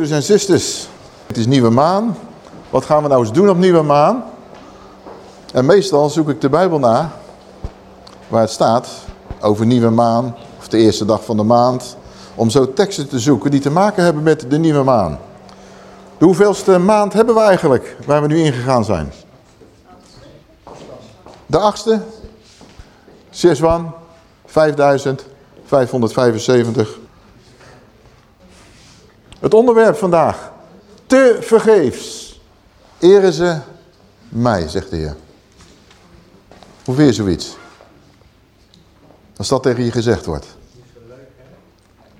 Broeders en zusters, het is nieuwe maan. Wat gaan we nou eens doen op nieuwe maan? En meestal zoek ik de Bijbel na, waar het staat over nieuwe maan, of de eerste dag van de maand. Om zo teksten te zoeken die te maken hebben met de nieuwe maan. De hoeveelste maand hebben we eigenlijk, waar we nu ingegaan zijn? De achtste? Siswan, 5575. Het onderwerp vandaag. Te vergeefs. Eren ze mij, zegt de Heer. Hoe vind zoiets? Als dat tegen je gezegd wordt.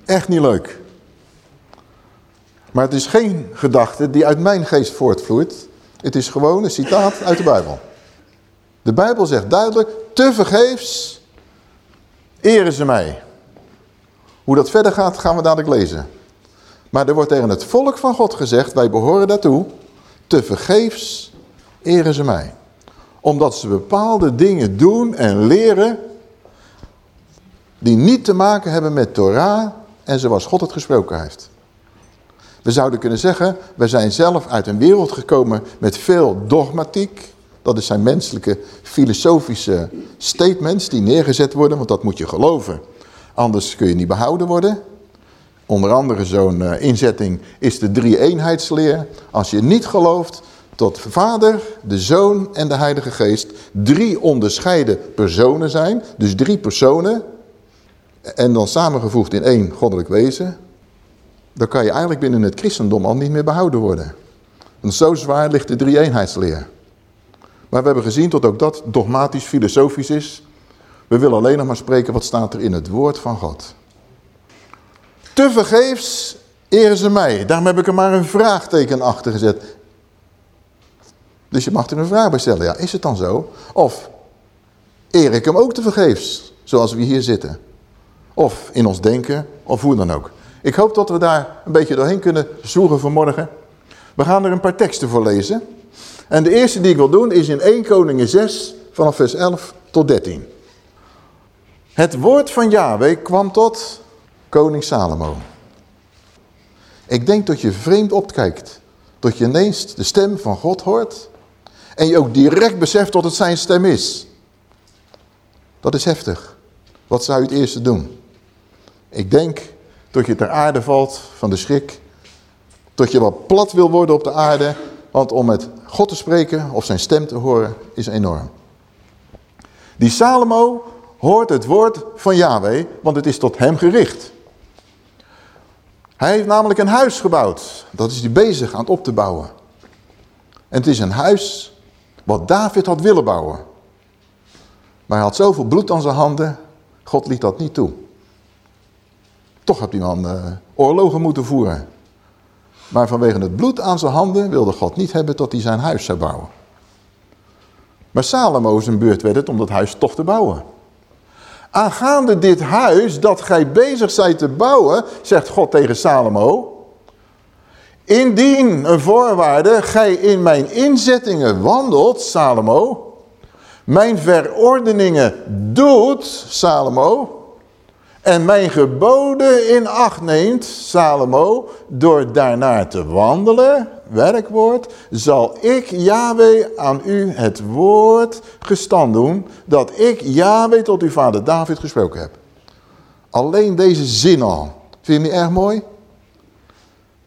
Echt niet leuk. Maar het is geen gedachte die uit mijn geest voortvloeit. Het is gewoon een citaat uit de Bijbel. De Bijbel zegt duidelijk, te vergeefs eren ze mij. Hoe dat verder gaat, gaan we dadelijk lezen. Maar er wordt tegen het volk van God gezegd, wij behoren daartoe, te vergeefs eren ze mij. Omdat ze bepaalde dingen doen en leren die niet te maken hebben met Torah en zoals God het gesproken heeft. We zouden kunnen zeggen, we zijn zelf uit een wereld gekomen met veel dogmatiek. Dat zijn menselijke filosofische statements die neergezet worden, want dat moet je geloven. Anders kun je niet behouden worden. Onder andere zo'n uh, inzetting is de drie-eenheidsleer. Als je niet gelooft tot vader, de zoon en de heilige geest drie onderscheiden personen zijn. Dus drie personen. En dan samengevoegd in één goddelijk wezen. Dan kan je eigenlijk binnen het christendom al niet meer behouden worden. Want zo zwaar ligt de drie-eenheidsleer. Maar we hebben gezien dat ook dat dogmatisch filosofisch is. We willen alleen nog maar spreken wat staat er in het woord van God. Te vergeefs eren ze mij. Daarom heb ik er maar een vraagteken achter gezet. Dus je mag er een vraag bij stellen. Ja, is het dan zo? Of eer ik hem ook te vergeefs, zoals we hier zitten? Of in ons denken, of hoe dan ook. Ik hoop dat we daar een beetje doorheen kunnen zoeken vanmorgen. We gaan er een paar teksten voor lezen. En de eerste die ik wil doen is in 1 Koningen 6 vanaf vers 11 tot 13. Het woord van Yahweh kwam tot koning Salomo. Ik denk dat je vreemd opkijkt. Dat je ineens de stem van God hoort. En je ook direct beseft dat het zijn stem is. Dat is heftig. Wat zou je het eerste doen? Ik denk dat je ter aarde valt van de schrik. Dat je wat plat wil worden op de aarde. Want om met God te spreken of zijn stem te horen is enorm. Die Salomo hoort het woord van Yahweh, want het is tot hem gericht. Hij heeft namelijk een huis gebouwd. Dat is hij bezig aan het op te bouwen. En het is een huis wat David had willen bouwen. Maar hij had zoveel bloed aan zijn handen, God liet dat niet toe. Toch had die man uh, oorlogen moeten voeren. Maar vanwege het bloed aan zijn handen wilde God niet hebben dat hij zijn huis zou bouwen. Maar Salomo zijn beurt werd het om dat huis toch te bouwen. Aangaande dit huis dat gij bezig zijt te bouwen, zegt God tegen Salomo. Indien een voorwaarde gij in mijn inzettingen wandelt, Salomo. Mijn verordeningen doet, Salomo. En mijn geboden in acht neemt, Salomo, door daarnaar te wandelen, werkwoord, zal ik, Yahweh, aan u het woord gestand doen, dat ik, Yahweh, tot uw vader David gesproken heb. Alleen deze zin al. Vind je niet erg mooi?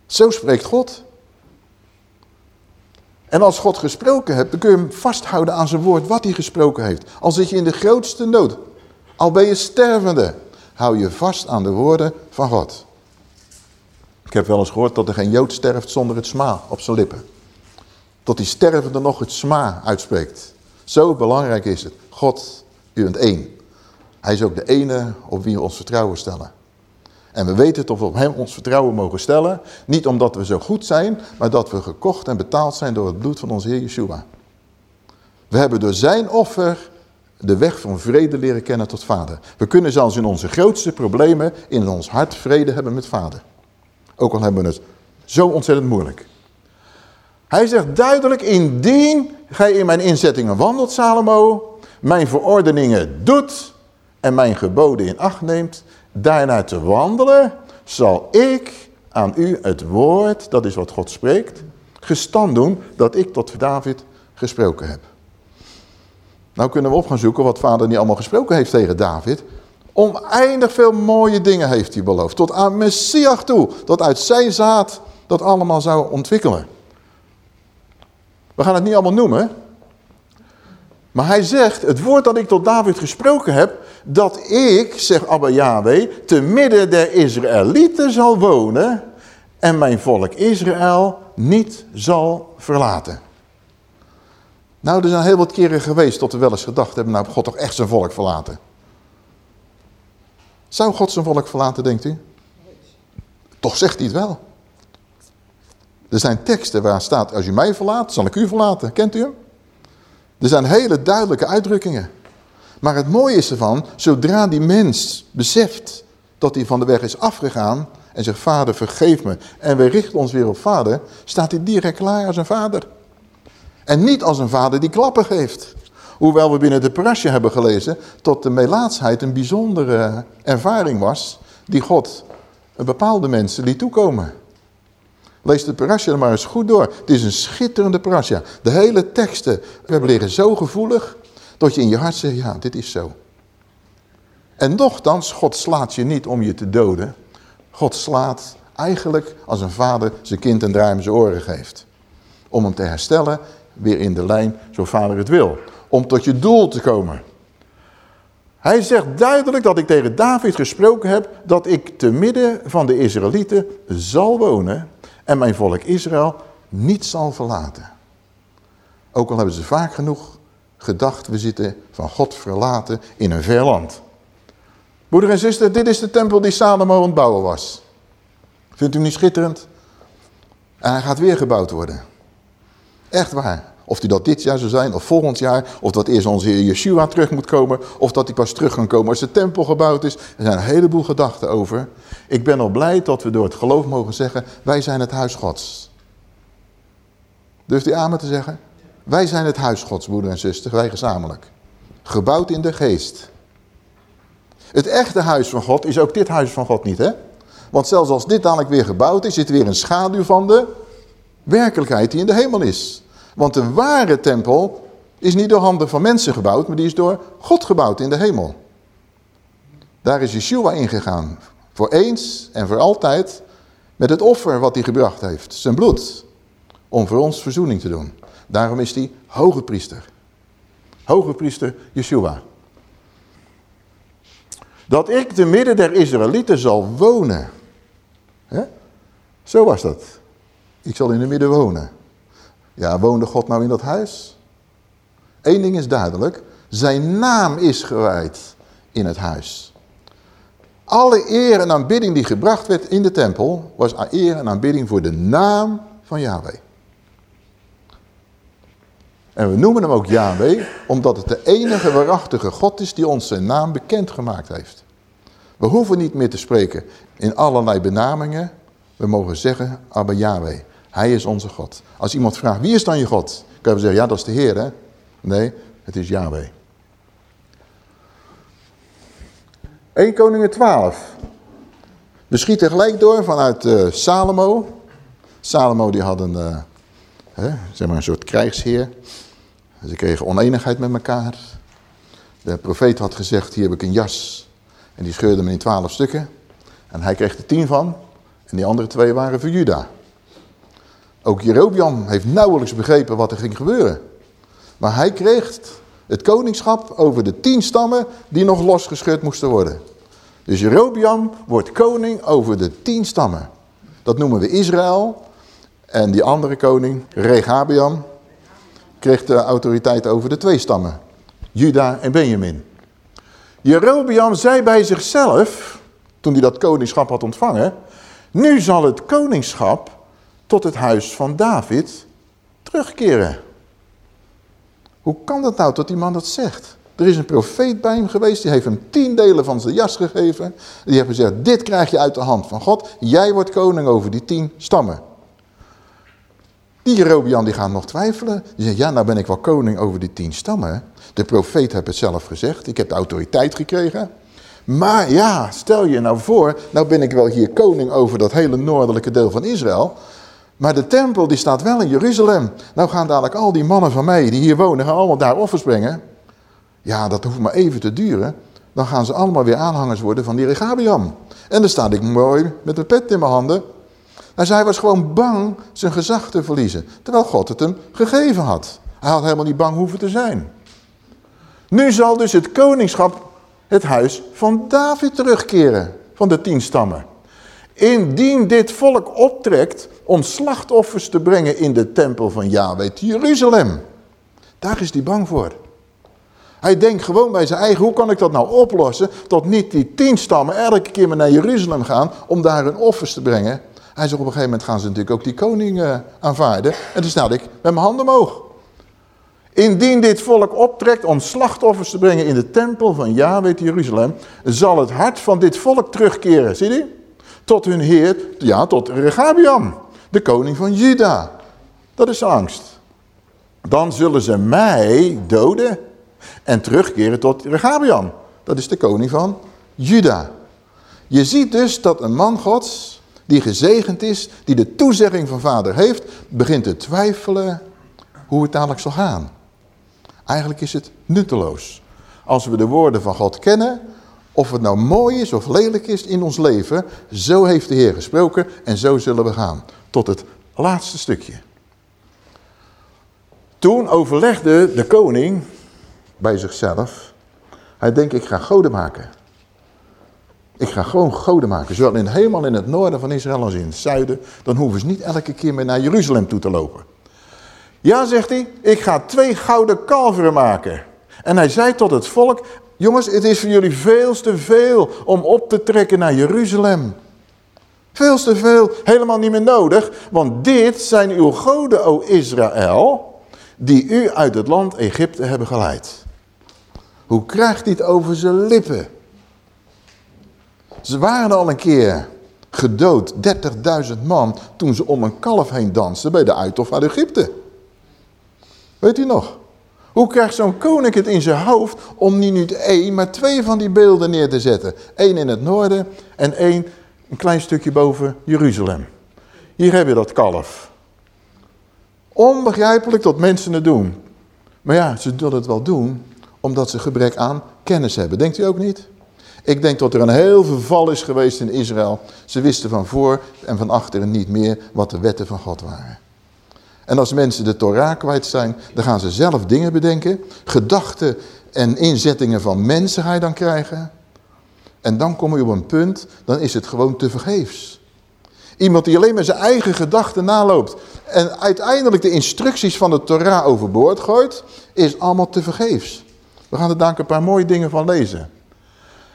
Zo spreekt God. En als God gesproken hebt, dan kun je hem vasthouden aan zijn woord, wat hij gesproken heeft. Al zit je in de grootste nood, al ben je stervende, hou je vast aan de woorden van God. Ik heb wel eens gehoord dat er geen Jood sterft zonder het sma op zijn lippen. Tot die stervende nog het sma uitspreekt. Zo belangrijk is het. God, u bent één. Hij is ook de ene op wie we ons vertrouwen stellen. En we weten dat we op hem ons vertrouwen mogen stellen. Niet omdat we zo goed zijn, maar dat we gekocht en betaald zijn door het bloed van onze Heer Yeshua. We hebben door zijn offer de weg van vrede leren kennen tot vader. We kunnen zelfs in onze grootste problemen in ons hart vrede hebben met vader. Ook al hebben we het zo ontzettend moeilijk. Hij zegt duidelijk, indien gij in mijn inzettingen wandelt, Salomo, mijn verordeningen doet en mijn geboden in acht neemt, daarna te wandelen, zal ik aan u het woord, dat is wat God spreekt, gestand doen dat ik tot David gesproken heb. Nou kunnen we op gaan zoeken wat vader niet allemaal gesproken heeft tegen David. Oneindig veel mooie dingen heeft hij beloofd. Tot aan Messias toe. Dat uit zijn zaad dat allemaal zou ontwikkelen. We gaan het niet allemaal noemen. Maar hij zegt, het woord dat ik tot David gesproken heb, dat ik, zegt Abba Yahweh, te midden der Israëlieten zal wonen en mijn volk Israël niet zal verlaten. Nou, er zijn heel wat keren geweest tot we wel eens gedacht hebben, nou God toch echt zijn volk verlaten. Zou God zijn volk verlaten, denkt u? Toch zegt hij het wel. Er zijn teksten waar staat, als u mij verlaat, zal ik u verlaten. Kent u hem? Er zijn hele duidelijke uitdrukkingen. Maar het mooie is ervan, zodra die mens beseft dat hij van de weg is afgegaan en zegt, vader vergeef me en we richten ons weer op vader, staat hij direct klaar als een vader. En niet als een vader die klappen geeft. Hoewel we binnen de parasje hebben gelezen tot de melaatsheid een bijzondere ervaring was die God bepaalde mensen liet toekomen. Lees de parasha maar eens goed door. Het is een schitterende parasha. De hele teksten we liggen zo gevoelig dat je in je hart zegt, ja, dit is zo. En nochtans, God slaat je niet om je te doden. God slaat eigenlijk als een vader zijn kind een draai zijn oren geeft. Om hem te herstellen, weer in de lijn, zo vader het wil. Om tot je doel te komen. Hij zegt duidelijk dat ik tegen David gesproken heb dat ik te midden van de Israëlieten zal wonen en mijn volk Israël niet zal verlaten. Ook al hebben ze vaak genoeg gedacht, we zitten van God verlaten in een ver land. Broeder en zuster, dit is de tempel die Salomo aan het bouwen was. Vindt u niet schitterend? En hij gaat weer gebouwd worden. Echt waar. Of die dat dit jaar zou zijn, of volgend jaar, of dat eerst onze Heer Yeshua terug moet komen, of dat hij pas terug kan komen als de tempel gebouwd is. Er zijn een heleboel gedachten over. Ik ben al blij dat we door het geloof mogen zeggen, wij zijn het huis gods. Durft u amen te zeggen? Wij zijn het huis gods, broeder en zuster, wij gezamenlijk. Gebouwd in de geest. Het echte huis van God is ook dit huis van God niet, hè? Want zelfs als dit dadelijk weer gebouwd is, zit er weer een schaduw van de werkelijkheid die in de hemel is. Want de ware tempel is niet door handen van mensen gebouwd, maar die is door God gebouwd in de hemel. Daar is Yeshua ingegaan, voor eens en voor altijd, met het offer wat hij gebracht heeft, zijn bloed, om voor ons verzoening te doen. Daarom is hij hoge priester. Hoge priester Yeshua. Dat ik te midden der Israëlieten zal wonen. Zo was dat. Ik zal in de midden wonen. Ja, woonde God nou in dat huis? Eén ding is duidelijk. Zijn naam is gewijd in het huis. Alle eer en aanbidding die gebracht werd in de tempel... was eer en aanbidding voor de naam van Yahweh. En we noemen hem ook Yahweh... omdat het de enige waarachtige God is die ons zijn naam bekendgemaakt heeft. We hoeven niet meer te spreken in allerlei benamingen. We mogen zeggen, Abba Yahweh. Hij is onze God. Als iemand vraagt, wie is dan je God? Kan je zeggen, ja dat is de Heer. Nee, het is Yahweh. 1 Koningen 12. We schieten gelijk door vanuit uh, Salomo. Salomo die had een, uh, hè, zeg maar een soort krijgsheer. Ze kregen oneenigheid met elkaar. De profeet had gezegd, hier heb ik een jas. En die scheurde hem in twaalf stukken. En hij kreeg er tien van. En die andere twee waren voor Juda. Ook Jerobiam heeft nauwelijks begrepen wat er ging gebeuren. Maar hij kreeg het koningschap over de tien stammen die nog losgescheurd moesten worden. Dus Jerobiam wordt koning over de tien stammen. Dat noemen we Israël. En die andere koning, Regabiam, kreeg de autoriteit over de twee stammen. Juda en Benjamin. Jerobiam zei bij zichzelf, toen hij dat koningschap had ontvangen... Nu zal het koningschap tot het huis van David terugkeren. Hoe kan dat nou dat die man dat zegt? Er is een profeet bij hem geweest, die heeft hem tien delen van zijn jas gegeven. Die heeft gezegd, dit krijg je uit de hand van God. Jij wordt koning over die tien stammen. Die Jerobian die gaat nog twijfelen. Die zegt, ja nou ben ik wel koning over die tien stammen. De profeet heeft het zelf gezegd, ik heb de autoriteit gekregen. Maar ja, stel je nou voor, nou ben ik wel hier koning over dat hele noordelijke deel van Israël. Maar de tempel die staat wel in Jeruzalem. Nou gaan dadelijk al die mannen van mij die hier wonen, gaan allemaal daar offers brengen. Ja, dat hoeft maar even te duren. Dan gaan ze allemaal weer aanhangers worden van die Regabiam. En dan sta ik mooi met een pet in mijn handen. En zij was gewoon bang zijn gezag te verliezen. Terwijl God het hem gegeven had. Hij had helemaal niet bang hoeven te zijn. Nu zal dus het koningschap het huis van David terugkeren. Van de tien stammen. Indien dit volk optrekt om slachtoffers te brengen in de tempel van Yahweh Jeruzalem. Daar is hij bang voor. Hij denkt gewoon bij zijn eigen, hoe kan ik dat nou oplossen? Tot niet die tien stammen elke keer maar naar Jeruzalem gaan om daar hun offers te brengen. Hij zegt op een gegeven moment gaan ze natuurlijk ook die koning uh, aanvaarden. En toen sta ik met mijn handen omhoog. Indien dit volk optrekt om slachtoffers te brengen in de tempel van Yahweh Jeruzalem, zal het hart van dit volk terugkeren. Zie je? Tot hun heer, ja, tot Regabiam, de koning van Juda. Dat is angst. Dan zullen ze mij doden en terugkeren tot Regabiam. Dat is de koning van Juda. Je ziet dus dat een man gods, die gezegend is, die de toezegging van vader heeft, begint te twijfelen hoe het dadelijk zal gaan. Eigenlijk is het nutteloos. Als we de woorden van God kennen, of het nou mooi is of lelijk is in ons leven, zo heeft de Heer gesproken en zo zullen we gaan. Tot het laatste stukje. Toen overlegde de koning bij zichzelf. Hij denkt, ik ga goden maken. Ik ga gewoon goden maken. Zowel in helemaal in het noorden van Israël als in het zuiden. Dan hoeven ze niet elke keer meer naar Jeruzalem toe te lopen. Ja, zegt hij, ik ga twee gouden kalveren maken. En hij zei tot het volk, jongens, het is voor jullie veel te veel om op te trekken naar Jeruzalem. Veel te veel, helemaal niet meer nodig, want dit zijn uw goden, o Israël, die u uit het land Egypte hebben geleid. Hoe krijgt hij het over zijn lippen? Ze waren al een keer gedood, 30.000 man, toen ze om een kalf heen dansten bij de uittocht uit Egypte. Weet u nog? Hoe krijgt zo'n koning het in zijn hoofd om niet één, maar twee van die beelden neer te zetten? Eén in het noorden en één een klein stukje boven Jeruzalem. Hier heb je dat kalf. Onbegrijpelijk dat mensen het doen. Maar ja, ze zullen het wel doen omdat ze gebrek aan kennis hebben. Denkt u ook niet? Ik denk dat er een heel verval is geweest in Israël. Ze wisten van voor en van achteren niet meer wat de wetten van God waren. En als mensen de Torah kwijt zijn, dan gaan ze zelf dingen bedenken. Gedachten en inzettingen van mensen dan krijgen. En dan kom je op een punt, dan is het gewoon te vergeefs. Iemand die alleen maar zijn eigen gedachten naloopt en uiteindelijk de instructies van de Torah overboord gooit, is allemaal te vergeefs. We gaan er daar een paar mooie dingen van lezen.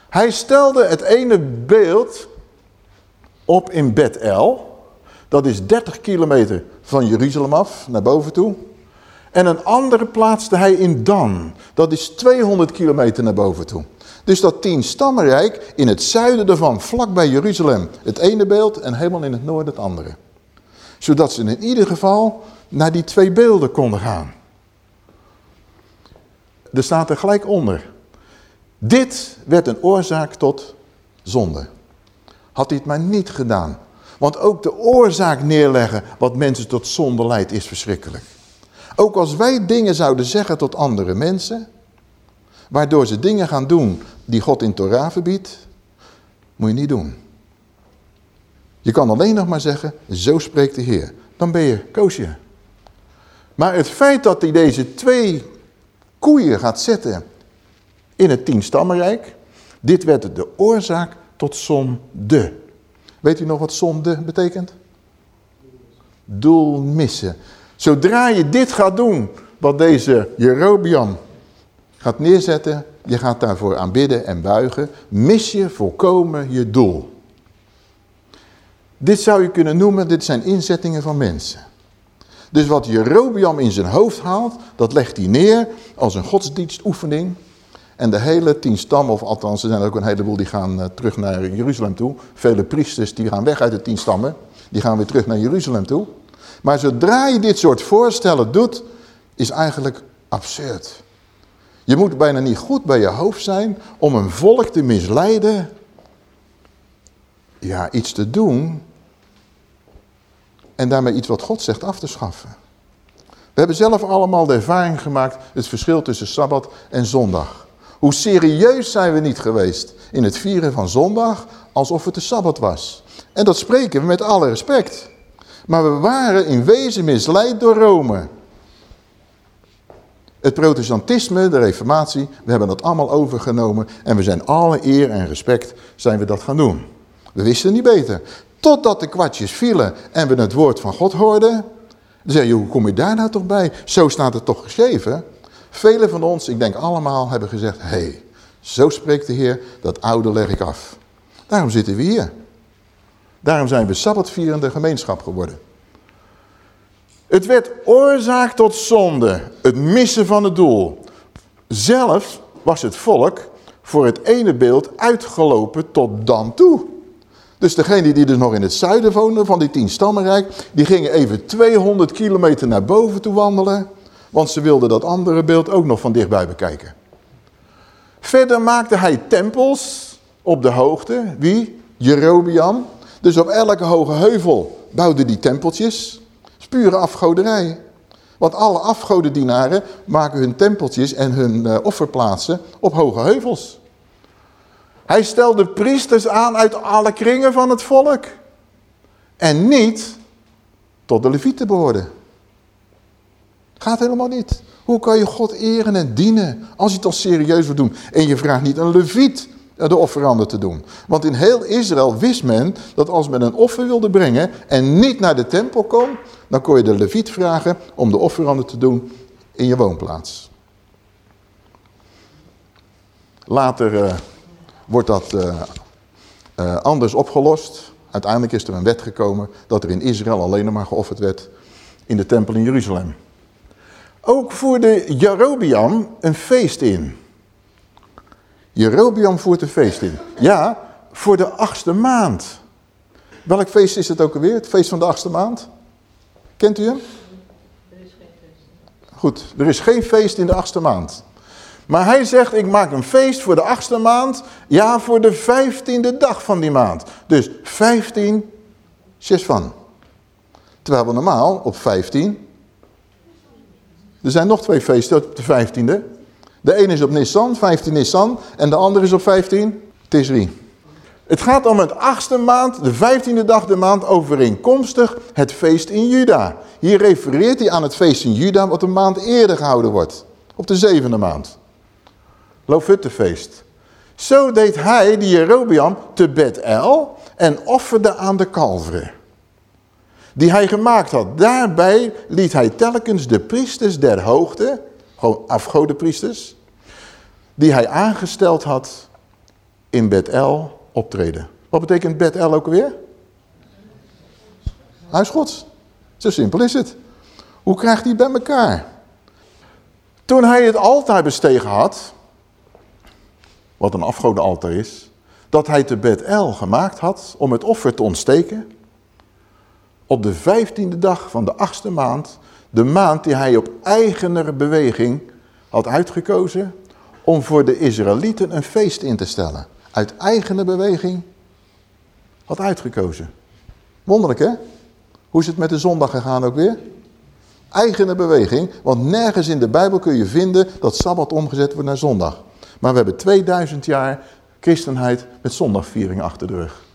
Hij stelde het ene beeld op in Bet-El. Dat is 30 kilometer van Jeruzalem af, naar boven toe. En een andere plaatste hij in Dan. Dat is 200 kilometer naar boven toe. Dus dat tien stammenrijk in het zuiden ervan, vlak bij Jeruzalem. Het ene beeld en helemaal in het noorden het andere. Zodat ze in ieder geval naar die twee beelden konden gaan. Er staat er gelijk onder. Dit werd een oorzaak tot zonde. Had hij het maar niet gedaan, want ook de oorzaak neerleggen wat mensen tot zonde leidt is verschrikkelijk. Ook als wij dingen zouden zeggen tot andere mensen, waardoor ze dingen gaan doen die God in Torah verbiedt, moet je niet doen. Je kan alleen nog maar zeggen, zo spreekt de Heer. Dan ben je koosje. Maar het feit dat hij deze twee koeien gaat zetten in het tienstammenrijk, dit werd de oorzaak tot zonde. Weet u nog wat zonde betekent? Doel missen. Zodra je dit gaat doen, wat deze Jerobian gaat neerzetten, je gaat daarvoor aanbidden en buigen, mis je volkomen je doel. Dit zou je kunnen noemen, dit zijn inzettingen van mensen. Dus wat Jerobiam in zijn hoofd haalt, dat legt hij neer als een godsdienstoefening. En de hele tien stammen, of althans er zijn ook een heleboel die gaan uh, terug naar Jeruzalem toe. Vele priesters die gaan weg uit de tien stammen, die gaan weer terug naar Jeruzalem toe. Maar zodra je dit soort voorstellen doet, is eigenlijk absurd. Je moet bijna niet goed bij je hoofd zijn om een volk te misleiden. Ja, iets te doen. En daarmee iets wat God zegt af te schaffen. We hebben zelf allemaal de ervaring gemaakt, het verschil tussen Sabbat en zondag. Hoe serieus zijn we niet geweest in het vieren van zondag, alsof het de Sabbat was. En dat spreken we met alle respect. Maar we waren in wezen misleid door Rome. Het protestantisme, de reformatie, we hebben dat allemaal overgenomen. En we zijn alle eer en respect zijn we dat gaan doen. We wisten niet beter. Totdat de kwartjes vielen en we het woord van God hoorden. Dan zei je, hoe kom je daar nou toch bij? Zo staat het toch geschreven? Velen van ons, ik denk allemaal, hebben gezegd... hé, hey, zo spreekt de Heer, dat oude leg ik af. Daarom zitten we hier. Daarom zijn we sabbatvierende gemeenschap geworden. Het werd oorzaak tot zonde, het missen van het doel. Zelfs was het volk voor het ene beeld uitgelopen tot dan toe. Dus degene die dus nog in het zuiden woonden van die tien stammenrijk, die gingen even 200 kilometer naar boven toe wandelen, want ze wilden dat andere beeld ook nog van dichtbij bekijken. Verder maakte hij tempels op de hoogte. Wie? Jerobiam. Dus op elke hoge heuvel bouwde die tempeltjes. Dat afgoderij. Want alle afgodendienaren maken hun tempeltjes en hun uh, offerplaatsen op hoge heuvels. Hij stelde priesters aan uit alle kringen van het volk. En niet tot de levieten behoorden. Gaat helemaal niet. Hoe kan je God eren en dienen als je het al serieus wil doen? En je vraagt niet een leviet de offeranden te doen. Want in heel Israël wist men dat als men een offer wilde brengen en niet naar de tempel kon, dan kon je de leviet vragen om de offeranden te doen in je woonplaats. Later uh, wordt dat uh, anders opgelost. Uiteindelijk is er een wet gekomen dat er in Israël alleen maar geofferd werd in de tempel in Jeruzalem. Ook voerde Jerobiam een feest in. Jerobiam voert een feest in. Ja, voor de achtste maand. Welk feest is het ook alweer? Het feest van de achtste maand? Kent u hem? Er is geen feest. Goed, er is geen feest in de achtste maand. Maar hij zegt, ik maak een feest voor de achtste maand. Ja, voor de vijftiende dag van die maand. Dus 15, van. Terwijl we normaal op 15... Er zijn nog twee feesten op de vijftiende. De ene is op Nissan, 15 Nissan, en de andere is op 15 Tisri. Het gaat om het achtste maand, de vijftiende dag de maand, overeenkomstig het feest in Juda. Hier refereert hij aan het feest in Juda, wat een maand eerder gehouden wordt. Op de zevende maand. Loofhuttenfeest. Zo deed hij, die Jerobiam, te Bet-El en offerde aan de kalveren. Die hij gemaakt had. Daarbij liet hij telkens de priesters der hoogte, gewoon afgodenpriesters, die hij aangesteld had in Bet-El optreden. Wat betekent Bet-El ook weer? Huis Gods. Zo simpel is het. Hoe krijgt hij bij elkaar? Toen hij het altaar bestegen had, wat een afgodenaltaar is, dat hij te Bet-El gemaakt had om het offer te ontsteken, op de vijftiende dag van de achtste maand de maand die hij op eigenere beweging had uitgekozen om voor de Israëlieten een feest in te stellen. Uit eigene beweging had uitgekozen. Wonderlijk hè? Hoe is het met de zondag gegaan ook weer? Eigene beweging, want nergens in de Bijbel kun je vinden dat Sabbat omgezet wordt naar zondag. Maar we hebben 2000 jaar christenheid met zondagviering achter de rug.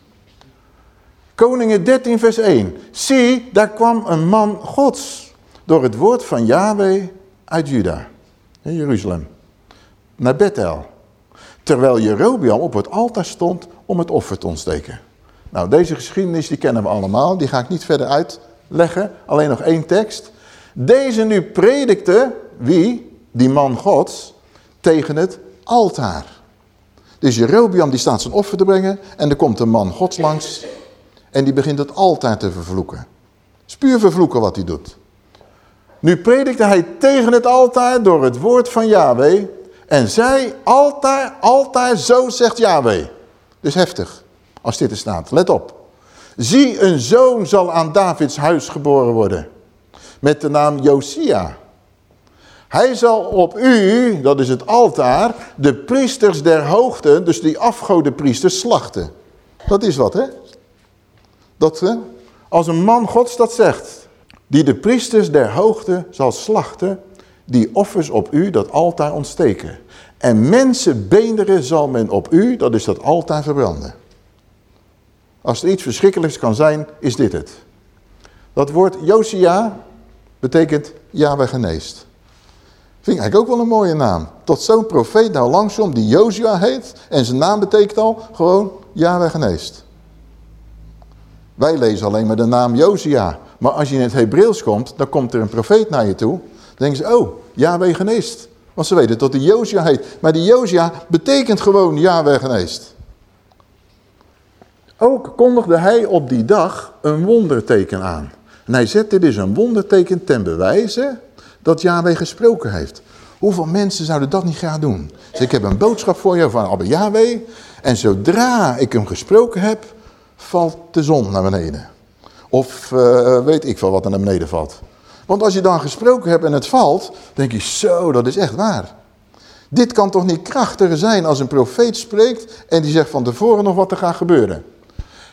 Koningen 13 vers 1. Zie, daar kwam een man gods door het woord van Yahweh uit Juda, in Jeruzalem, naar Bethel. Terwijl Jerobiam op het altaar stond om het offer te ontsteken. Nou, deze geschiedenis die kennen we allemaal, die ga ik niet verder uitleggen, alleen nog één tekst. Deze nu predikte, wie? Die man gods, tegen het altaar. Dus Jerobiam die staat zijn offer te brengen en er komt een man gods langs en die begint het altaar te vervloeken. Spuur vervloeken wat hij doet. Nu predikte hij tegen het altaar door het woord van Yahweh. En zei, altaar, altaar, zo zegt Yahweh. Dus heftig, als dit er staat. Let op. Zie, een zoon zal aan Davids huis geboren worden. Met de naam Josia. Hij zal op u, dat is het altaar, de priesters der hoogte, dus die afgodenpriesters, slachten. Dat is wat, hè? Als een man gods dat zegt, die de priesters der hoogte zal slachten, die offers op u dat altaar ontsteken. En mensenbeenderen zal men op u, dat is dat altaar, verbranden. Als er iets verschrikkelijks kan zijn, is dit het. Dat woord Josia betekent Yahweh geneest. Vind ik eigenlijk ook wel een mooie naam. Tot zo'n profeet nou langsom die Josia heet. En zijn naam betekent al gewoon Yahweh geneest. Wij lezen alleen maar de naam Josia. Maar als je in het Hebreeuws komt, dan komt er een profeet naar je toe. Dan denken ze, oh, Yahweh geneest. Want ze weten dat die Josia heet. Maar die Josia betekent gewoon Yahweh geneest. Ook kondigde hij op die dag een wonderteken aan. En hij zet dit is een wonderteken ten bewijze dat Yahweh gesproken heeft. Hoeveel mensen zouden dat niet graag doen? Dus ik heb een boodschap voor je van Abba Yahweh. En zodra ik hem gesproken heb, valt de zon naar beneden. Of uh, weet ik veel wat er naar beneden valt. Want als je dan gesproken hebt en het valt, denk je, zo, dat is echt waar. Dit kan toch niet krachtiger zijn als een profeet spreekt en die zegt van tevoren nog wat er gaat gebeuren.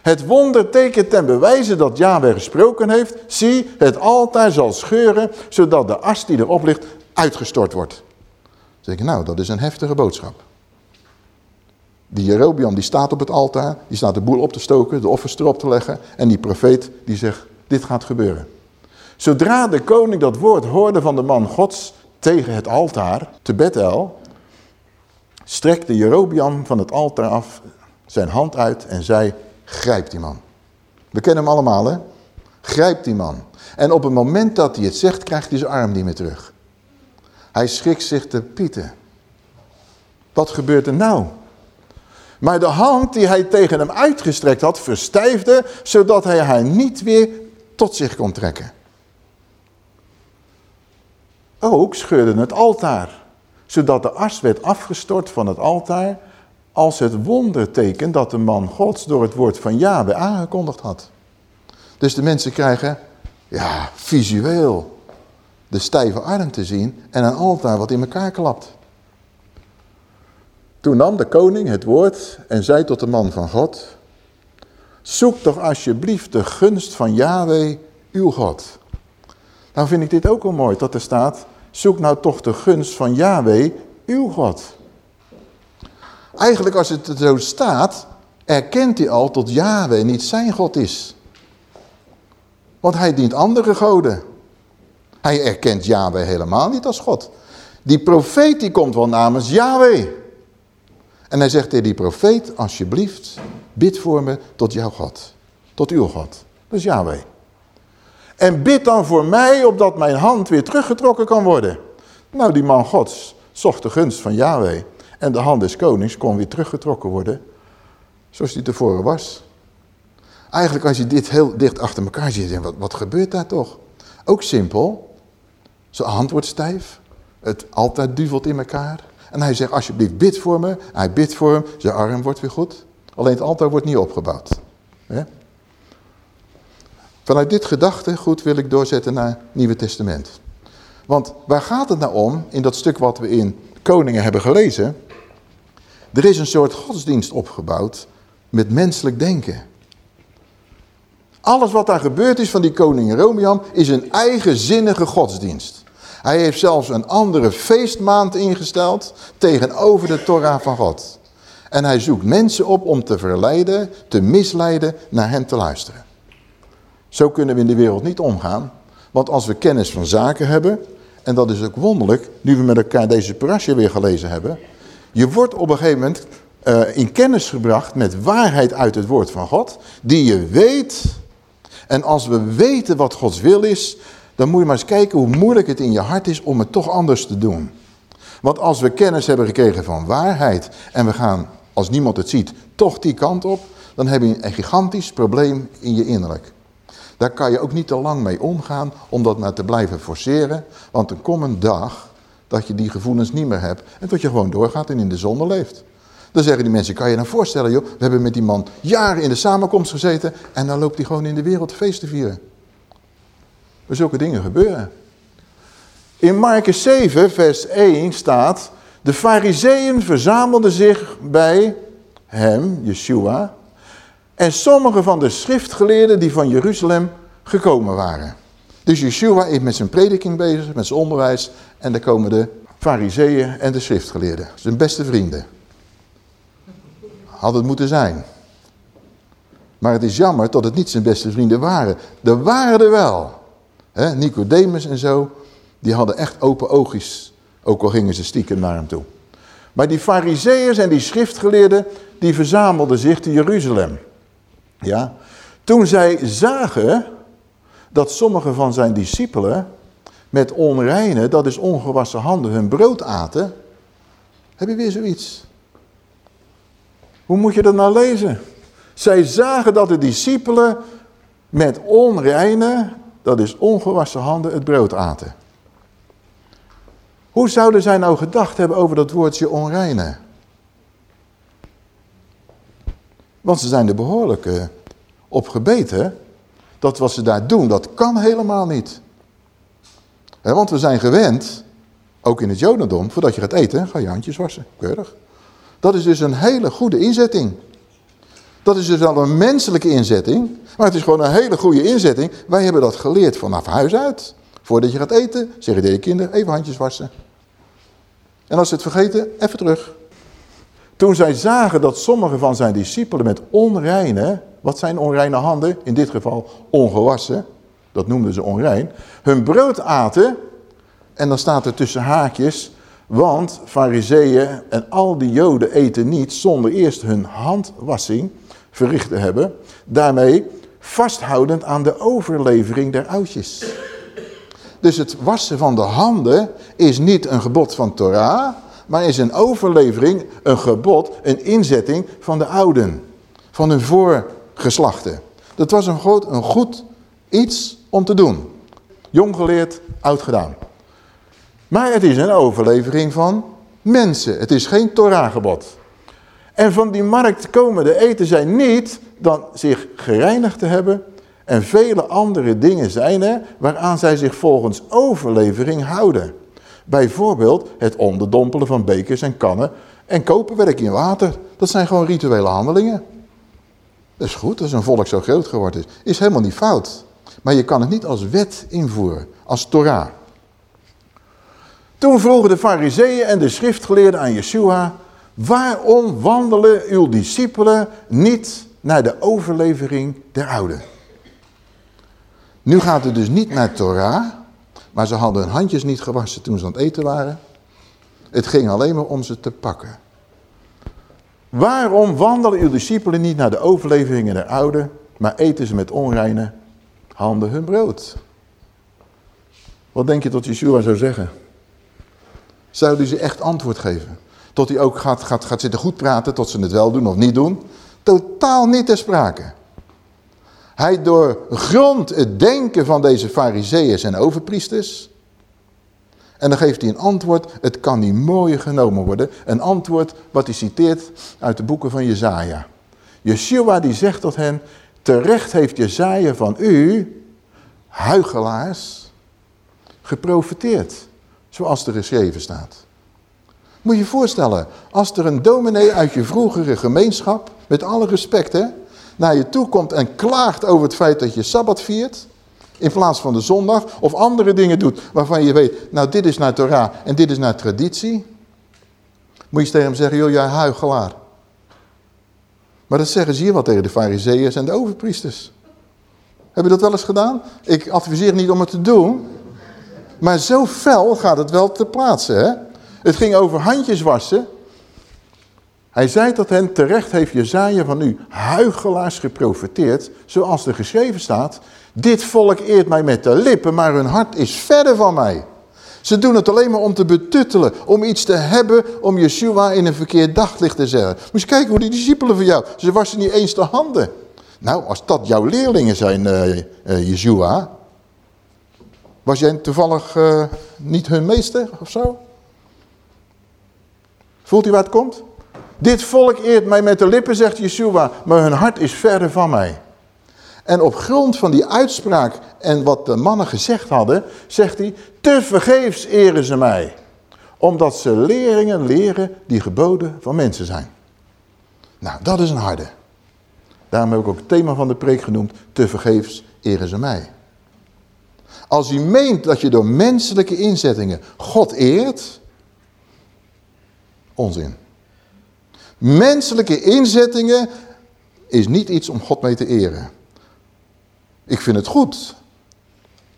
Het wonder tekent ten bewijze dat Yahweh gesproken heeft. Zie, het altaar zal scheuren, zodat de as die erop ligt uitgestort wordt. Dan zeg ik, nou, dat is een heftige boodschap. Die Jerobiam die staat op het altaar, die staat de boel op te stoken, de offers erop te leggen. En die profeet die zegt, dit gaat gebeuren. Zodra de koning dat woord hoorde van de man gods tegen het altaar te Bethel, strekte Jerobiam van het altaar af zijn hand uit en zei, grijp die man. We kennen hem allemaal hè, grijp die man. En op het moment dat hij het zegt, krijgt hij zijn arm niet meer terug. Hij schrikt zich te pieten. Wat gebeurt er nou? Maar de hand die hij tegen hem uitgestrekt had, verstijfde, zodat hij haar niet weer tot zich kon trekken. Ook scheurde het altaar, zodat de as werd afgestort van het altaar als het wonderteken dat de man gods door het woord van Yahweh aangekondigd had. Dus de mensen krijgen, ja, visueel de stijve arm te zien en een altaar wat in elkaar klapt. Toen nam de koning het woord en zei tot de man van God, zoek toch alsjeblieft de gunst van Yahweh, uw God. Nou vind ik dit ook wel mooi, dat er staat, zoek nou toch de gunst van Yahweh, uw God. Eigenlijk als het zo staat, erkent hij al dat Yahweh niet zijn God is. Want hij dient andere goden. Hij erkent Yahweh helemaal niet als God. Die profeet die komt wel namens Yahweh. En hij zegt tegen die profeet, alsjeblieft, bid voor me tot jouw God. Tot uw God. Dus Yahweh. En bid dan voor mij, opdat mijn hand weer teruggetrokken kan worden. Nou, die man gods zocht de gunst van Yahweh. En de hand des konings kon weer teruggetrokken worden, zoals die tevoren was. Eigenlijk als je dit heel dicht achter elkaar ziet, wat, wat gebeurt daar toch? Ook simpel. Zijn hand wordt stijf. Het altijd duvelt in elkaar. En hij zegt, alsjeblieft, bid voor me. Hij bidt voor hem, zijn arm wordt weer goed. Alleen het altaar wordt niet opgebouwd. Vanuit dit gedachtegoed wil ik doorzetten naar het Nieuwe Testament. Want waar gaat het nou om, in dat stuk wat we in Koningen hebben gelezen... Er is een soort godsdienst opgebouwd met menselijk denken. Alles wat daar gebeurd is van die koning Romiam is een eigenzinnige godsdienst. Hij heeft zelfs een andere feestmaand ingesteld tegenover de Torah van God. En hij zoekt mensen op om te verleiden, te misleiden, naar hem te luisteren. Zo kunnen we in de wereld niet omgaan. Want als we kennis van zaken hebben, en dat is ook wonderlijk, nu we met elkaar deze parasje weer gelezen hebben. Je wordt op een gegeven moment uh, in kennis gebracht met waarheid uit het woord van God, die je weet. En als we weten wat Gods wil is, dan moet je maar eens kijken hoe moeilijk het in je hart is om het toch anders te doen. Want als we kennis hebben gekregen van waarheid en we gaan, als niemand het ziet, toch die kant op, dan heb je een gigantisch probleem in je innerlijk. Daar kan je ook niet te lang mee omgaan om dat maar te blijven forceren, want er komt een dag dat je die gevoelens niet meer hebt. En dat je gewoon doorgaat en in de zonde leeft. Dan zeggen die mensen, kan je je nou voorstellen joh, we hebben met die man jaren in de samenkomst gezeten en dan loopt hij gewoon in de wereld feest te vieren. Er zulke dingen gebeuren. In Marcus 7, vers 1 staat... De fariseeën verzamelden zich bij hem, Yeshua... en sommige van de schriftgeleerden die van Jeruzalem gekomen waren. Dus Yeshua is met zijn prediking bezig, met zijn onderwijs... en daar komen de fariseeën en de schriftgeleerden. Zijn beste vrienden. Had het moeten zijn. Maar het is jammer dat het niet zijn beste vrienden waren. Er waren er wel. He, Nicodemus en zo, die hadden echt open oogjes. Ook al gingen ze stiekem naar hem toe. Maar die fariseeërs en die schriftgeleerden, die verzamelden zich te Jeruzalem. Ja. Toen zij zagen dat sommige van zijn discipelen met onreine, dat is ongewassen handen, hun brood aten. Heb je weer zoiets? Hoe moet je dat nou lezen? Zij zagen dat de discipelen met onreine, dat is ongewassen handen, het brood aten. Hoe zouden zij nou gedacht hebben over dat woordje onreine? Want ze zijn er behoorlijk uh, op gebeten. Dat wat ze daar doen, dat kan helemaal niet. want we zijn gewend, ook in het jodendom, voordat je gaat eten, ga je handjes wassen. Keurig. Dat is dus een hele goede inzetting. Dat is dus wel een menselijke inzetting, maar het is gewoon een hele goede inzetting. Wij hebben dat geleerd vanaf huis uit. Voordat je gaat eten, zeg je tegen je kinderen, even handjes wassen. En als ze het vergeten, even terug. Toen zij zagen dat sommige van zijn discipelen met onreine, wat zijn onreine handen? In dit geval ongewassen, dat noemden ze onrein, hun brood aten. En dan staat er tussen haakjes, want fariseeën en al die joden eten niet zonder eerst hun handwassing verricht te hebben. Daarmee vasthoudend aan de overlevering der oudjes. Dus het wassen van de handen is niet een gebod van Torah, maar is een overlevering, een gebod, een inzetting van de ouden. Van hun voorgeslachten. Dat was een goed, een goed iets om te doen. Jong geleerd, oud gedaan. Maar het is een overlevering van mensen. Het is geen Torah-gebod. En van die markt komende eten zij niet dan zich gereinigd te hebben. En vele andere dingen zijn er waaraan zij zich volgens overlevering houden. Bijvoorbeeld het onderdompelen van bekers en kannen en koperwerk in water. Dat zijn gewoon rituele handelingen. Dat is goed, als een volk zo groot geworden is. Is helemaal niet fout. Maar je kan het niet als wet invoeren, als Torah. Toen vroegen de fariseeën en de schriftgeleerden aan Yeshua... waarom wandelen uw discipelen niet naar de overlevering der ouden? Nu gaat het dus niet naar Torah, maar ze hadden hun handjes niet gewassen toen ze aan het eten waren. Het ging alleen maar om ze te pakken. Waarom wandelen uw discipelen niet naar de overleveringen der ouden, maar eten ze met onreine handen hun brood? Wat denk je dat Yeshua zou zeggen? Zou hij ze echt antwoord geven? Tot hij ook gaat, gaat, gaat zitten goed praten, tot ze het wel doen of niet doen? Totaal niet ter sprake. Hij doorgrondt het denken van deze fariseeërs en overpriesters. En dan geeft hij een antwoord, het kan niet mooier genomen worden. Een antwoord wat hij citeert uit de boeken van Jezaja. Yeshua die zegt tot hen, terecht heeft Jezaja van u, huigelaars, geprofiteerd. Zoals er geschreven staat. Moet je je voorstellen, als er een dominee uit je vroegere gemeenschap, met alle respect hè, naar je toe komt en klaagt over het feit dat je Sabbat viert, in plaats van de zondag, of andere dingen doet waarvan je weet, nou dit is naar Torah en dit is naar traditie, moet je tegen hem zeggen, joh, jij huigelaar. Maar dat zeggen ze hier wel tegen de fariseeërs en de overpriesters. Heb je dat wel eens gedaan? Ik adviseer niet om het te doen, maar zo fel gaat het wel te plaatsen. Hè? Het ging over handjes wassen hij zei tot hen, terecht heeft Jezaja van u huigelaars geprofeteerd, zoals er geschreven staat. Dit volk eert mij met de lippen, maar hun hart is verder van mij. Ze doen het alleen maar om te betuttelen, om iets te hebben, om Yeshua in een verkeerd daglicht te zetten. Moet je kijken hoe die discipelen van jou, ze wassen niet eens de handen. Nou, als dat jouw leerlingen zijn, uh, Yeshua, was jij toevallig uh, niet hun meester of zo? Voelt u het komt? Dit volk eert mij met de lippen, zegt Yeshua, maar hun hart is verder van mij. En op grond van die uitspraak en wat de mannen gezegd hadden, zegt hij, te vergeefs eren ze mij. Omdat ze leringen leren die geboden van mensen zijn. Nou, dat is een harde. Daarom heb ik ook het thema van de preek genoemd, te vergeefs eren ze mij. Als je meent dat je door menselijke inzettingen God eert, onzin. Menselijke inzettingen is niet iets om God mee te eren. Ik vind het goed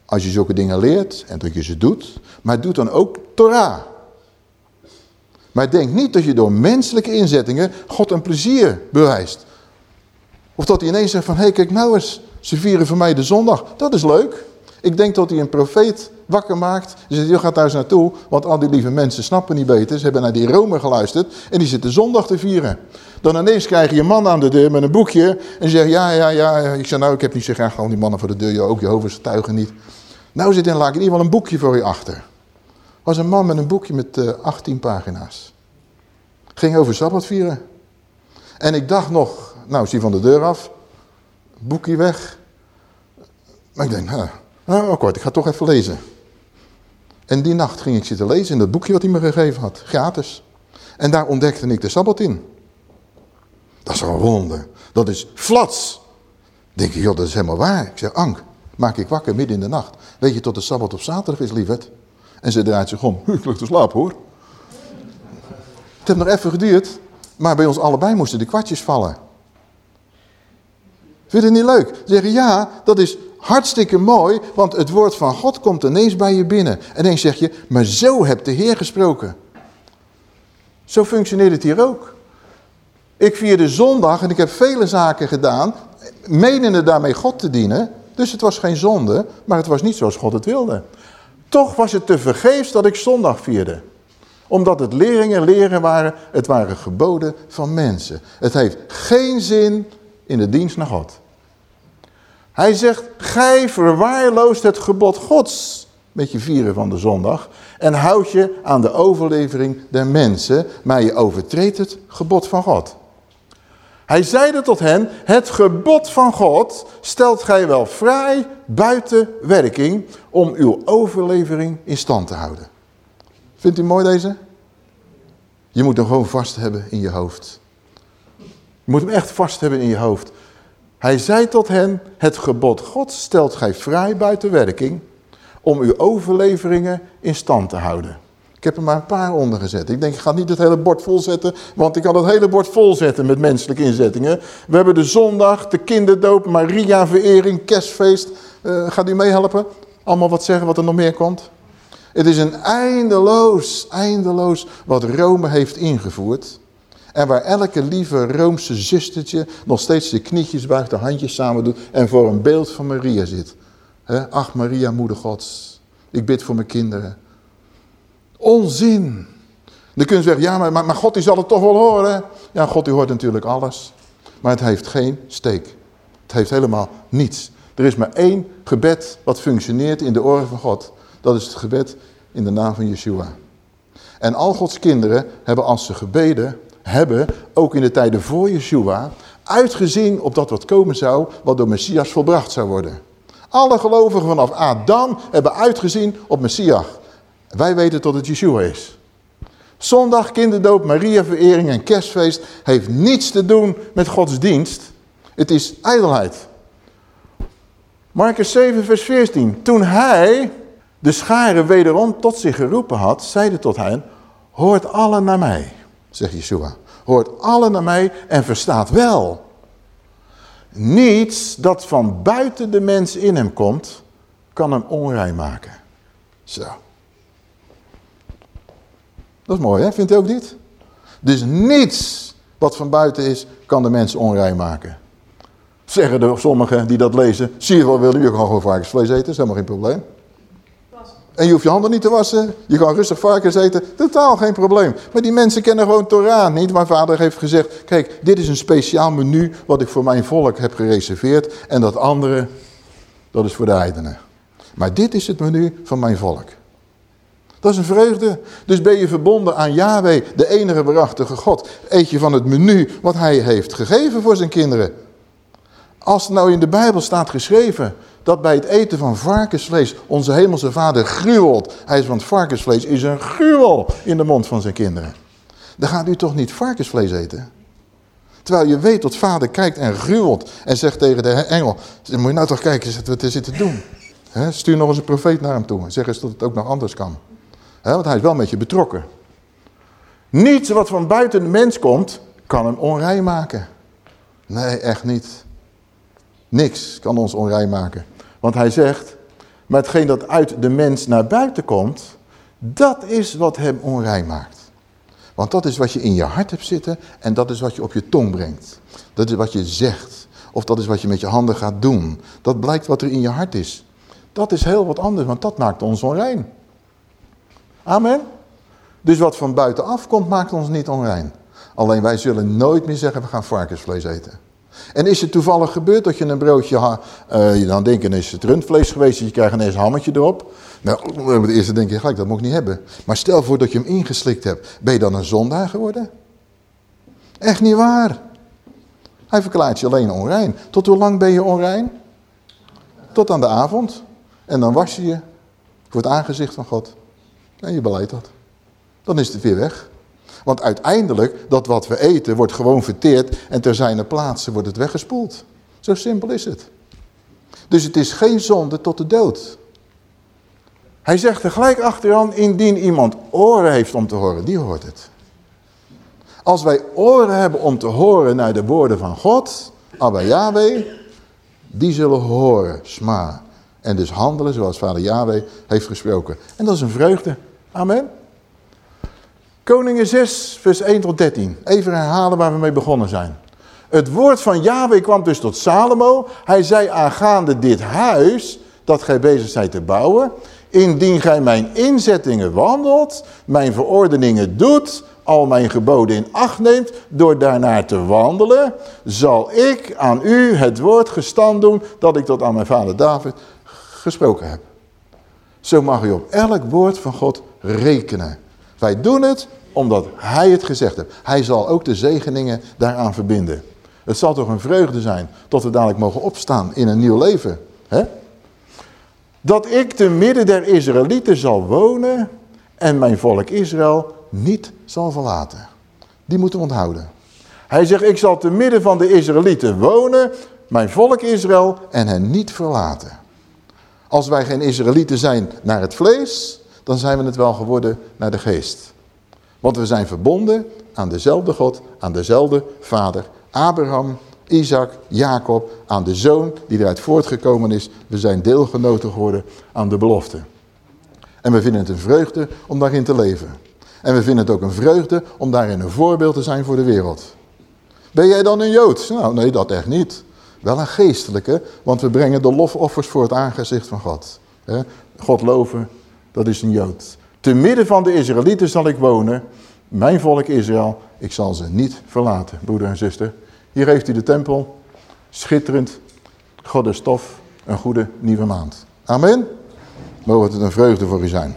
als je zulke dingen leert en dat je ze doet, maar doe dan ook Torah. Maar denk niet dat je door menselijke inzettingen God een plezier bewijst. Of dat hij ineens zegt van, hé hey, kijk nou eens, ze vieren voor mij de zondag. Dat is leuk. Ik denk dat hij een profeet wakker maakt. Hij zegt, je gaat eens naartoe, want al die lieve mensen snappen niet beter. Ze hebben naar die Rome geluisterd en die zitten zondag te vieren. Dan ineens krijg je een man aan de deur met een boekje en zegt, ja, ja, ja. Ik zeg, nou, ik heb niet zo graag gewoon die mannen voor de deur, ook Jehovah's tuigen niet. Nou zit in laat ik in ieder geval een boekje voor je achter. was een man met een boekje met uh, eh, 18 pagina's. Ging over Sabbat vieren. En ik dacht nog, nou is hij van de deur af, boekje weg. Maar ik denk, nou, nou akkoord, ik ga toch even lezen. En die nacht ging ik zitten lezen in dat boekje wat hij me gegeven had, gratis. En daar ontdekte ik de Sabbat in. Dat is een wonder. Dat is flats. denk ik, joh, dat is helemaal waar. Ik zeg, Ank, maak ik wakker midden in de nacht. Weet je tot de Sabbat op zaterdag is, lieverd? En ze draait zich om. Ik lig te slapen, hoor. Het heeft nog even geduurd. Maar bij ons allebei moesten de kwartjes vallen. Vind je het niet leuk? Ze zeggen, ja, dat is hartstikke mooi, want het woord van God komt ineens bij je binnen. En dan zeg je, maar zo hebt de Heer gesproken. Zo functioneert het hier ook. Ik vierde zondag en ik heb vele zaken gedaan, menende daarmee God te dienen. Dus het was geen zonde, maar het was niet zoals God het wilde. Toch was het te vergeefs dat ik zondag vierde. Omdat het leringen leren waren, het waren geboden van mensen. Het heeft geen zin in de dienst naar God. Hij zegt, gij verwaarloost het gebod gods met je vieren van de zondag en houd je aan de overlevering der mensen, maar je overtreedt het gebod van God. Hij zeide tot hen, het gebod van God stelt gij wel vrij buiten werking om uw overlevering in stand te houden. Vindt u mooi deze? Je moet hem gewoon vast hebben in je hoofd. Je moet hem echt vast hebben in je hoofd. Hij zei tot hen, het gebod God stelt gij vrij buiten werking om uw overleveringen in stand te houden. Ik heb er maar een paar onder gezet. Ik denk, ik ga niet het hele bord vol zetten, want ik kan het hele bord vol zetten met menselijke inzettingen. We hebben de zondag, de kinderdoop, Maria-verering, kerstfeest. Uh, gaat u meehelpen? Allemaal wat zeggen wat er nog meer komt? Het is een eindeloos, eindeloos wat Rome heeft ingevoerd. En waar elke lieve Roomse zustertje nog steeds de knietjes buigt, de handjes samen doet en voor een beeld van Maria zit. Ach Maria, moeder gods, ik bid voor mijn kinderen. Onzin. Dan kun je zeggen, ja, maar, maar God die zal het toch wel horen. Ja, God die hoort natuurlijk alles. Maar het heeft geen steek. Het heeft helemaal niets. Er is maar één gebed wat functioneert in de oren van God. Dat is het gebed in de naam van Yeshua. En al Gods kinderen hebben als ze gebeden, hebben, ook in de tijden voor Yeshua, uitgezien op dat wat komen zou, wat door Messias volbracht zou worden. Alle gelovigen vanaf Adam hebben uitgezien op Messias. Wij weten dat het Yeshua is. Zondag, kinderdoop, Maria-verering en kerstfeest heeft niets te doen met Gods dienst. Het is ijdelheid. Marcus 7 vers 14. Toen hij de scharen wederom tot zich geroepen had, zeide tot hen, hoort allen naar mij, zegt Yeshua. Hoort allen naar mij en verstaat wel. Niets dat van buiten de mens in hem komt, kan hem onrein maken. Zo. Dat is mooi, hè? Vindt u ook niet? Dus niets wat van buiten is, kan de mens onrein maken. Zeggen er sommigen die dat lezen, zie je wel, wil je kan gewoon varkensvlees eten, is helemaal geen probleem. En je hoeft je handen niet te wassen. Je kan rustig varkens eten. Totaal geen probleem. Maar die mensen kennen gewoon Torah niet. Mijn vader heeft gezegd, kijk, dit is een speciaal menu wat ik voor mijn volk heb gereserveerd. En dat andere, dat is voor de heidenen. Maar dit is het menu van mijn volk. Dat is een vreugde. Dus ben je verbonden aan Yahweh, de enige waarachtige God. Eet je van het menu wat hij heeft gegeven voor zijn kinderen. Als nou in de Bijbel staat geschreven dat bij het eten van varkensvlees onze hemelse vader gruwelt. Hij is van het varkensvlees is een gruwel in de mond van zijn kinderen. Dan gaat u toch niet varkensvlees eten? Terwijl je weet dat vader kijkt en gruwelt en zegt tegen de engel, moet je nou toch kijken wat hij zit te doen. stuur nog eens een profeet naar hem toe en zeg eens dat het ook nog anders kan. want hij is wel met je betrokken. Niets wat van buiten de mens komt, kan hem onrein maken. Nee, echt niet. Niks kan ons onrein maken. Want hij zegt, maar hetgeen dat uit de mens naar buiten komt, dat is wat hem onrein maakt. Want dat is wat je in je hart hebt zitten en dat is wat je op je tong brengt. Dat is wat je zegt. Of dat is wat je met je handen gaat doen. Dat blijkt wat er in je hart is. Dat is heel wat anders, want dat maakt ons onrein. Amen. Dus wat van buitenaf komt, maakt ons niet onrein. Alleen wij zullen nooit meer zeggen, we gaan varkensvlees eten. En is het toevallig gebeurd dat je een broodje, uh, je dan denken is het rundvlees geweest, je krijgt ineens een hammetje erop. Nou, het eerste denk je gelijk, dat moet ik niet hebben. Maar stel voor dat je hem ingeslikt hebt, ben je dan een zondaar geworden? Echt niet waar. Hij verklaart je alleen onrein. Tot hoe lang ben je onrein? Tot aan de avond. En dan was je je voor het aangezicht van God. En je beleidt dat. Dan is het weer weg. Want uiteindelijk, dat wat we eten, wordt gewoon verteerd en ter zijn plaatsen wordt het weggespoeld. Zo simpel is het. Dus het is geen zonde tot de dood. Hij zegt er gelijk achteraan, indien iemand oren heeft om te horen, die hoort het. Als wij oren hebben om te horen naar de woorden van God, Abba Yahweh, die zullen horen, sma. En dus handelen zoals vader Yahweh heeft gesproken. En dat is een vreugde. Amen. Koningen 6, vers 1 tot 13. Even herhalen waar we mee begonnen zijn. Het woord van Yahweh kwam dus tot Salomo. Hij zei aangaande dit huis dat gij bezig zijt te bouwen. Indien gij mijn inzettingen wandelt, mijn verordeningen doet, al mijn geboden in acht neemt, door daarnaar te wandelen, zal ik aan u het woord gestand doen dat ik tot aan mijn vader David gesproken heb. Zo mag u op elk woord van God rekenen. Wij doen het omdat hij het gezegd heeft. Hij zal ook de zegeningen daaraan verbinden. Het zal toch een vreugde zijn tot we dadelijk mogen opstaan in een nieuw leven. Dat ik te midden der Israëlieten zal wonen en mijn volk Israël niet zal verlaten. Die moeten we onthouden. Hij zegt, ik zal te midden van de Israëlieten wonen, mijn volk Israël en hen niet verlaten. Als wij geen Israëlieten zijn naar het vlees, dan zijn we het wel geworden naar de geest. Want we zijn verbonden aan dezelfde God, aan dezelfde vader. Abraham, Isaac, Jacob, aan de zoon die eruit voortgekomen is. We zijn deelgenoten geworden aan de belofte. En we vinden het een vreugde om daarin te leven. En we vinden het ook een vreugde om daarin een voorbeeld te zijn voor de wereld. Ben jij dan een Jood? Nou, nee, dat echt niet. Wel een geestelijke, want we brengen de lofoffers voor het aangezicht van God. God loven, dat is een Jood. Te midden van de Israëlieten zal ik wonen. Mijn volk Israël, ik zal ze niet verlaten, broeder en zuster. Hier heeft u de tempel. Schitterend. God is stof. Een goede nieuwe maand. Amen. Mogen het een vreugde voor u zijn.